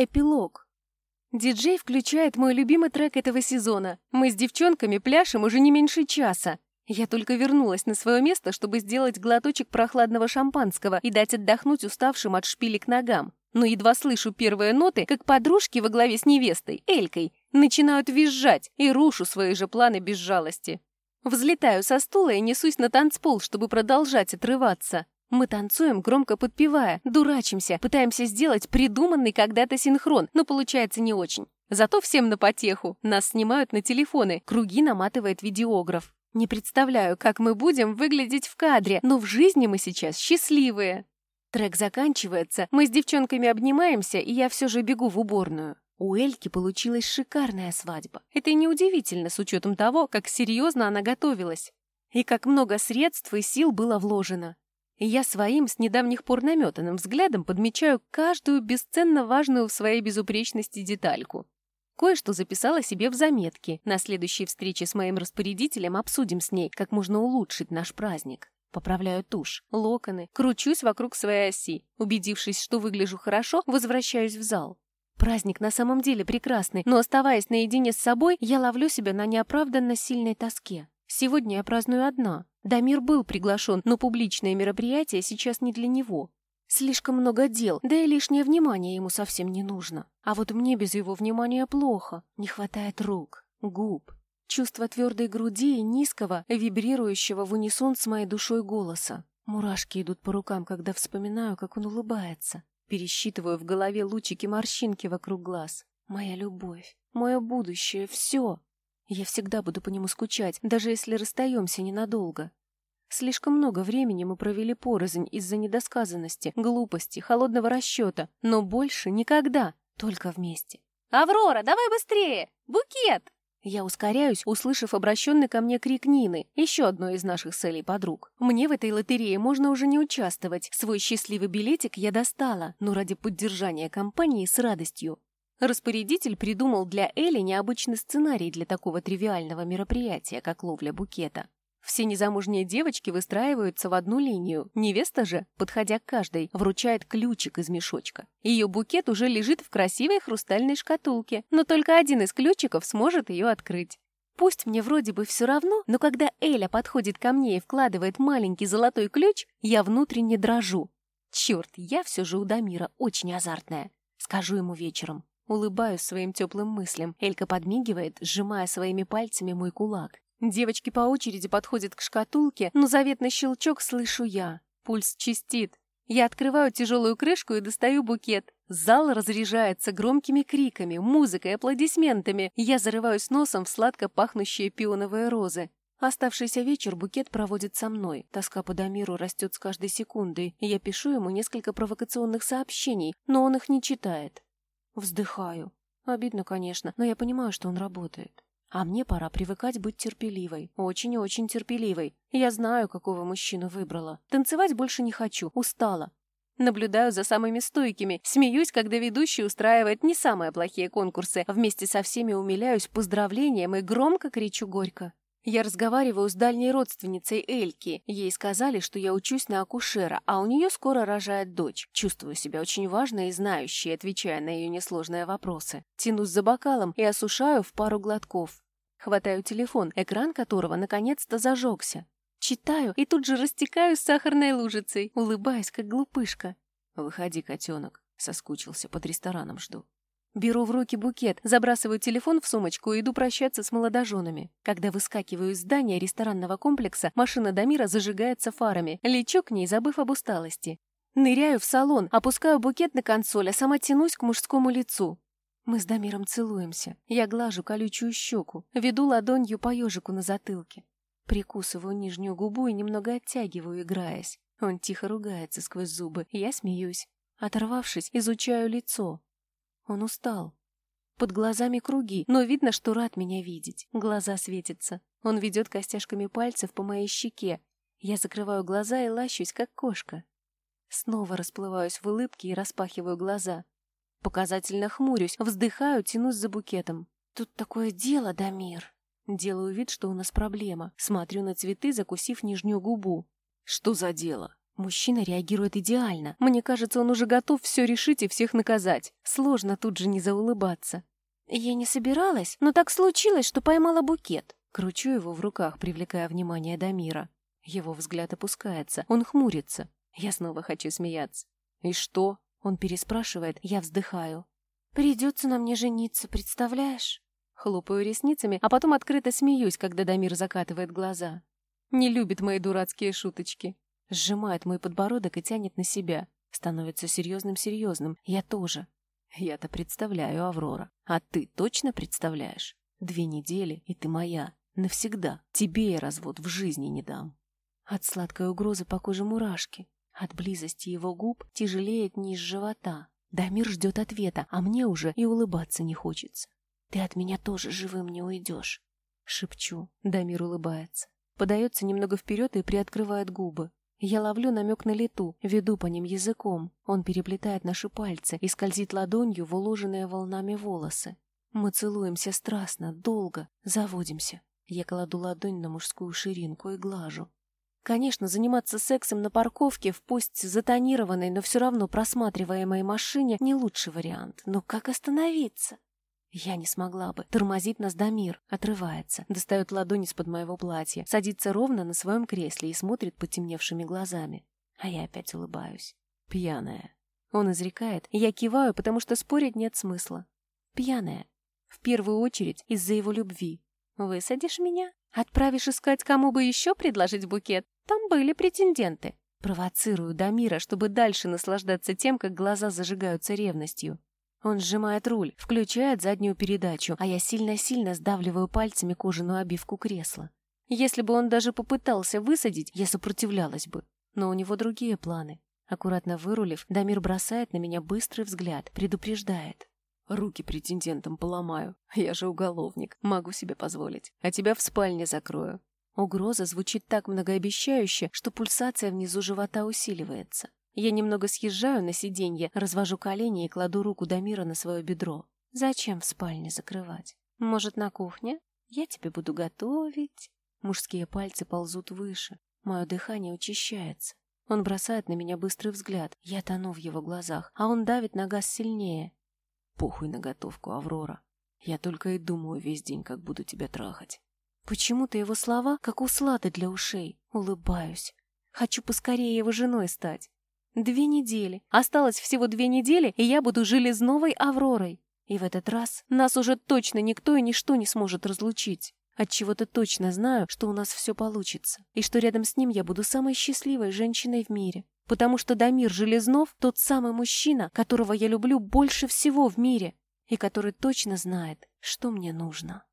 Эпилог. Диджей включает мой любимый трек этого сезона. Мы с девчонками пляшем уже не меньше часа. Я только вернулась на свое место, чтобы сделать глоточек прохладного шампанского и дать отдохнуть уставшим от шпилек ногам. Но едва слышу первые ноты, как подружки во главе с невестой, Элькой, начинают визжать и рушу свои же планы без жалости. Взлетаю со стула и несусь на танцпол, чтобы продолжать отрываться. Мы танцуем, громко подпевая, дурачимся, пытаемся сделать придуманный когда-то синхрон, но получается не очень. Зато всем на потеху. Нас снимают на телефоны, круги наматывает видеограф. Не представляю, как мы будем выглядеть в кадре, но в жизни мы сейчас счастливые. Трек заканчивается, мы с девчонками обнимаемся, и я все же бегу в уборную. У Эльки получилась шикарная свадьба. Это и неудивительно с учетом того, как серьезно она готовилась. И как много средств и сил было вложено я своим с недавних пор наметанным взглядом подмечаю каждую бесценно важную в своей безупречности детальку. Кое-что записала себе в заметки. На следующей встрече с моим распорядителем обсудим с ней, как можно улучшить наш праздник. Поправляю тушь, локоны, кручусь вокруг своей оси. Убедившись, что выгляжу хорошо, возвращаюсь в зал. Праздник на самом деле прекрасный, но оставаясь наедине с собой, я ловлю себя на неоправданно сильной тоске. Сегодня я праздную одна, Дамир был приглашен, но публичное мероприятие сейчас не для него. Слишком много дел, да и лишнее внимание ему совсем не нужно. А вот мне без его внимания плохо. Не хватает рук, губ, чувства твердой груди и низкого, вибрирующего в унисон с моей душой голоса. Мурашки идут по рукам, когда вспоминаю, как он улыбается. Пересчитываю в голове лучики морщинки вокруг глаз. Моя любовь, мое будущее, все. Я всегда буду по нему скучать, даже если расстаемся ненадолго. Слишком много времени мы провели порознь из-за недосказанности, глупости, холодного расчета, но больше никогда, только вместе. «Аврора, давай быстрее! Букет!» Я ускоряюсь, услышав обращенный ко мне крик Нины, еще одной из наших целей подруг. Мне в этой лотерее можно уже не участвовать. Свой счастливый билетик я достала, но ради поддержания компании с радостью. Распорядитель придумал для Эли необычный сценарий для такого тривиального мероприятия, как ловля букета. Все незамужние девочки выстраиваются в одну линию. Невеста же, подходя к каждой, вручает ключик из мешочка. Ее букет уже лежит в красивой хрустальной шкатулке, но только один из ключиков сможет ее открыть. Пусть мне вроде бы все равно, но когда Эля подходит ко мне и вкладывает маленький золотой ключ, я внутренне дрожу. Черт, я все же у Дамира очень азартная. Скажу ему вечером. Улыбаюсь своим теплым мыслям. Элька подмигивает, сжимая своими пальцами мой кулак. Девочки по очереди подходят к шкатулке, но заветный щелчок слышу я. Пульс чистит. Я открываю тяжелую крышку и достаю букет. Зал разряжается громкими криками, музыкой, аплодисментами. Я зарываюсь носом в сладко пахнущие пионовые розы. Оставшийся вечер букет проводит со мной. Тоска по Дамиру растет с каждой секундой. Я пишу ему несколько провокационных сообщений, но он их не читает. Вздыхаю. Обидно, конечно, но я понимаю, что он работает. А мне пора привыкать быть терпеливой. Очень и очень терпеливой. Я знаю, какого мужчину выбрала. Танцевать больше не хочу. Устала. Наблюдаю за самыми стойкими, смеюсь, когда ведущий устраивает не самые плохие конкурсы. Вместе со всеми умиляюсь поздравлением и громко кричу горько. Я разговариваю с дальней родственницей Эльки. Ей сказали, что я учусь на акушера, а у нее скоро рожает дочь. Чувствую себя очень важной и знающей, отвечая на ее несложные вопросы. Тянусь за бокалом и осушаю в пару глотков. Хватаю телефон, экран которого наконец-то зажегся. Читаю и тут же растекаюсь сахарной лужицей, улыбаясь, как глупышка. «Выходи, котенок», — соскучился, под рестораном жду. Беру в руки букет, забрасываю телефон в сумочку и иду прощаться с молодоженами. Когда выскакиваю из здания ресторанного комплекса, машина Дамира зажигается фарами. Лечу к ней, забыв об усталости. Ныряю в салон, опускаю букет на консоль, а сама тянусь к мужскому лицу. Мы с Дамиром целуемся. Я глажу колючую щеку, веду ладонью по ежику на затылке. Прикусываю нижнюю губу и немного оттягиваю, играясь. Он тихо ругается сквозь зубы, я смеюсь. Оторвавшись, изучаю лицо. Он устал. Под глазами круги, но видно, что рад меня видеть. Глаза светятся. Он ведет костяшками пальцев по моей щеке. Я закрываю глаза и лащусь, как кошка. Снова расплываюсь в улыбке и распахиваю глаза. Показательно хмурюсь, вздыхаю, тянусь за букетом. Тут такое дело, Дамир. Делаю вид, что у нас проблема. Смотрю на цветы, закусив нижнюю губу. Что за дело? Мужчина реагирует идеально. Мне кажется, он уже готов все решить и всех наказать. Сложно тут же не заулыбаться. Я не собиралась, но так случилось, что поймала букет. Кручу его в руках, привлекая внимание Дамира. Его взгляд опускается, он хмурится. Я снова хочу смеяться. «И что?» Он переспрашивает, я вздыхаю. «Придется на мне жениться, представляешь?» Хлопаю ресницами, а потом открыто смеюсь, когда Дамир закатывает глаза. Не любит мои дурацкие шуточки. Сжимает мой подбородок и тянет на себя. Становится серьезным-серьезным. Я тоже. Я-то представляю, Аврора. А ты точно представляешь? Две недели, и ты моя. Навсегда. Тебе я развод в жизни не дам. От сладкой угрозы по коже мурашки. От близости его губ тяжелеет низ живота. Дамир ждет ответа, а мне уже и улыбаться не хочется. «Ты от меня тоже живым не уйдешь», — шепчу. Дамир улыбается. Подается немного вперед и приоткрывает губы. Я ловлю намек на лету, веду по ним языком. Он переплетает наши пальцы и скользит ладонью в уложенные волнами волосы. Мы целуемся страстно, долго, заводимся. Я кладу ладонь на мужскую ширинку и глажу. Конечно, заниматься сексом на парковке в пусть затонированной, но все равно просматриваемой машине не лучший вариант. Но как остановиться? Я не смогла бы. Тормозит нас Дамир, отрывается, достает ладонь из-под моего платья, садится ровно на своем кресле и смотрит потемневшими глазами. А я опять улыбаюсь. Пьяная. Он изрекает, я киваю, потому что спорить нет смысла. Пьяная. В первую очередь из-за его любви. Высадишь меня? Отправишь искать, кому бы еще предложить букет? Там были претенденты. Провоцирую Дамира, чтобы дальше наслаждаться тем, как глаза зажигаются ревностью. Он сжимает руль, включает заднюю передачу, а я сильно-сильно сдавливаю пальцами кожаную обивку кресла. Если бы он даже попытался высадить, я сопротивлялась бы. Но у него другие планы. Аккуратно вырулив, Дамир бросает на меня быстрый взгляд, предупреждает. Руки претендентам поломаю. Я же уголовник, могу себе позволить. А тебя в спальне закрою. Угроза звучит так многообещающе, что пульсация внизу живота усиливается. Я немного съезжаю на сиденье, развожу колени и кладу руку Дамира на свое бедро. Зачем в спальне закрывать? Может, на кухне? Я тебе буду готовить. Мужские пальцы ползут выше. Мое дыхание учащается. Он бросает на меня быстрый взгляд. Я тону в его глазах, а он давит на газ сильнее. Похуй на готовку, Аврора. Я только и думаю весь день, как буду тебя трахать. Почему-то его слова, как услады для ушей. Улыбаюсь. Хочу поскорее его женой стать. Две недели. Осталось всего две недели, и я буду железновой Авророй. И в этот раз нас уже точно никто и ничто не сможет разлучить. Отчего-то точно знаю, что у нас все получится, и что рядом с ним я буду самой счастливой женщиной в мире. Потому что Дамир Железнов — тот самый мужчина, которого я люблю больше всего в мире, и который точно знает, что мне нужно.